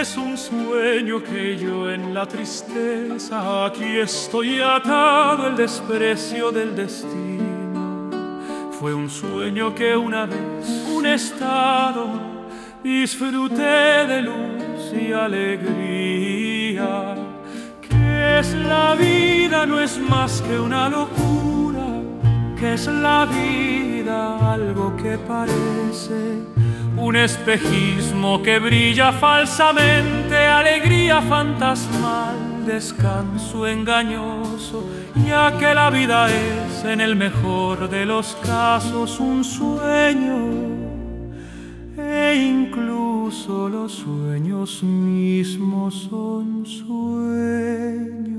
es un sueño que yo en la tristeza aquí estoy atado el desprecio del destino. Fue un sueño que una vez, un estado, disfruté de luz y alegría. Que es la vida no es más que una locura, que es la vida algo que parece un espejismo que brilla falsamente, alegría fantasmal, descanso engañoso, ya que la vida es en el mejor de los casos un sueño, e incluso los sueños mismos son sueños.